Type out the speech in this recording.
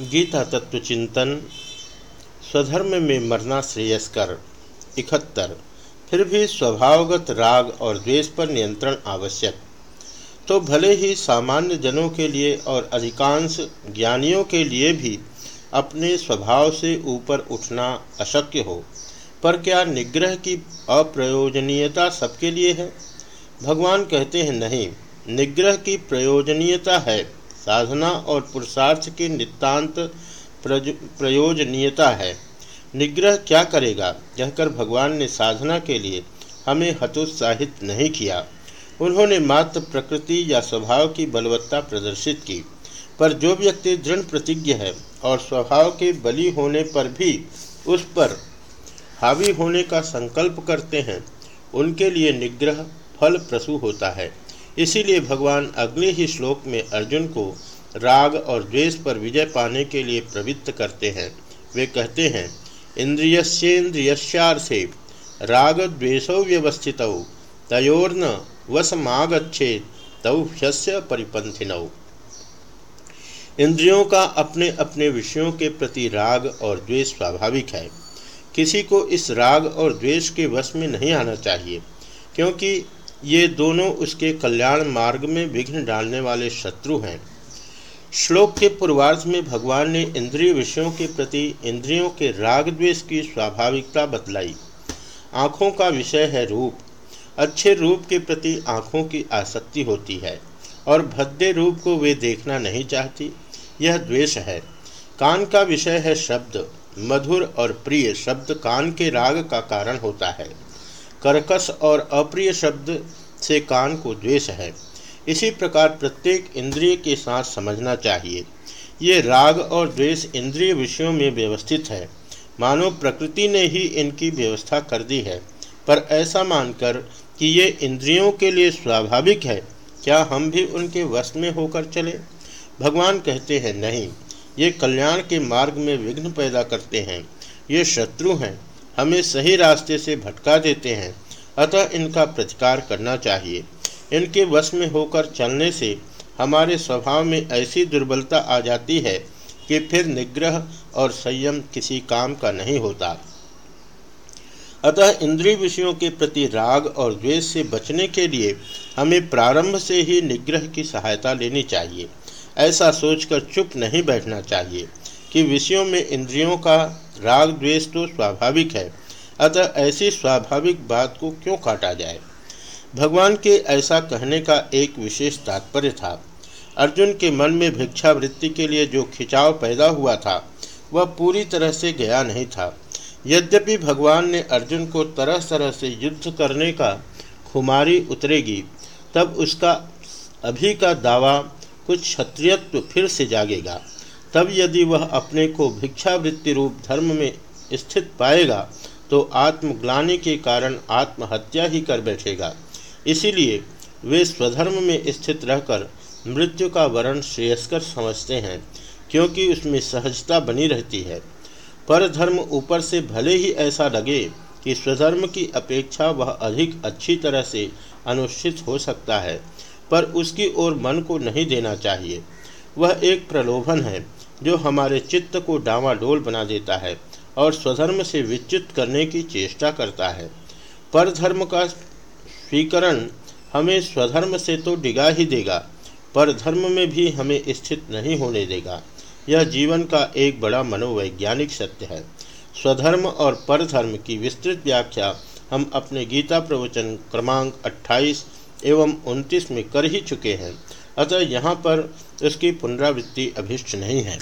गीता तत्व चिंतन, स्वधर्म में मरना श्रेयस्कर, इकहत्तर, फिर भी स्वभावगत राग और द्वेष पर नियंत्रण आवश्यक। तो भले ही सामान्य जनों के लिए और अधिकांश ज्ञानियों के लिए भी अपने स्वभाव से ऊपर उठना अशक्य हो, पर क्या निग्रह की अप्रयोजनीयता सबके लिए है? भगवान कहते हैं, नहीं, निग्रह की प्रयोजनीयता है साधना और पुरुषार्थ की नितांत प्रयोजनीयता है। निग्रह क्या करेगा? कहकर भगवान ने साधना के लिए हमें हतोत्साहित नहीं किया। उन्होंने मात्र प्रकृति या स्वभाव की बलवत्ता प्रदर्शित की। पर जो व्यक्ति दृढ़ प्रतिज्ञ है और स्वभाव के बलि होने पर भी उस पर हावी होने का संकल्प करते हैं, उनके लिए निग्रह फल प्रसू होता है। इसीलिए भगवान अगले ही श्लोक में अर्जुन को राग और द्वेष पर विजय पाने के लिए प्रवृत्त करते हैं। वे कहते हैं इंद्रियस्ेन्द्रियस्यार्थे राग द्वेषौ व्यवस्थित, तयोर्न वसमागछे तौ ह्यस्य परिपंथिनौ इंद्रियों का अपने अपने विषयों के प्रति राग और द्वेष स्वाभाविक है। किसी को इस राग और द्वेष के वश में नहीं आना चाहिए, क्योंकि ये दोनों उसके कल्याण मार्ग में विघ्न डालने वाले शत्रु हैं। श्लोक के पूर्वार्ध में भगवान ने इंद्रिय विषयों के प्रति इंद्रियों के राग द्वेष की स्वाभाविकता बतलाई। आँखों का विषय है रूप। अच्छे रूप के प्रति आँखों की आसक्ति होती है और भद्दे रूप को वे देखना नहीं चाहती। यह द्वेष है। कान का विषय है शब्द। मधुर और प्रिय शब्द कान के राग का कारण होता है। कर्कश और अप्रिय शब्द से कान को द्वेष है। इसी प्रकार प्रत्येक इंद्रिय के साथ समझना चाहिए। ये राग और द्वेष इंद्रिय विषयों में व्यवस्थित है। मानव प्रकृति ने ही इनकी व्यवस्था कर दी है। पर ऐसा मानकर कि ये इंद्रियों के लिए स्वाभाविक है, क्या हम भी उनके वश में होकर चले? भगवान कहते हैं, नहीं, ये कल्याण के मार्ग में विघ्न पैदा करते हैं। ये शत्रु हैं। हमें सही रास्ते से भटका देते हैं, अतः इनका प्रतिकार करना चाहिए। इनके वश में होकर चलने से हमारे स्वभाव में ऐसी दुर्बलता आ जाती है कि फिर निग्रह और संयम किसी काम का नहीं होता। अतः इंद्रिय विषयों के प्रति राग और द्वेष से बचने के लिए हमें प्रारंभ से ही निग्रह की सहायता लेनी चाहिए। ऐसा सोचकर चुप नहीं बैठना चाहिए कि विषयों में इंद्रियों का राग द्वेष तो स्वाभाविक है। अतः ऐसी स्वाभाविक बात को क्यों काटा जाए? भगवान के ऐसा कहने का एक विशेष तात्पर्य था। अर्जुन के मन में भिक्षावृत्ति के लिए जो खिंचाव पैदा हुआ था, वह पूरी तरह से गया नहीं था। यद्यपि भगवान ने अर्जुन को तरह तरह से युद्ध करने का खुमारी उतरेगी, तब उसका अभी का दावा कुछ क्षत्रियत्व फिर से जागेगा। तब यदि वह अपने को भिक्षावृत्ति रूप धर्म में स्थित पाएगा तो आत्मग्लानि के कारण आत्महत्या ही कर बैठेगा। इसीलिए वे स्वधर्म में स्थित रहकर मृत्यु का वर्ण श्रेयस्कर समझते हैं, क्योंकि उसमें सहजता बनी रहती है। पर धर्म ऊपर से भले ही ऐसा लगे कि स्वधर्म की अपेक्षा वह अधिक अच्छी तरह से अनुष्ठित हो सकता है, पर उसकी ओर मन को नहीं देना चाहिए। वह एक प्रलोभन है जो हमारे चित्त को डावाडोल बना देता है और स्वधर्म से विच्युत करने की चेष्टा करता है। पर धर्म का स्वीकरण हमें स्वधर्म से तो डिगा ही देगा पर धर्म में भी हमें स्थित नहीं होने देगा। यह जीवन का एक बड़ा मनोवैज्ञानिक सत्य है। स्वधर्म और परधर्म की विस्तृत व्याख्या हम अपने गीता प्रवचन क्रमांक 28 एवं 29 में कर ही चुके हैं। अतः यहाँ पर इसकी पुनरावृत्ति अभिष्ट नहीं है।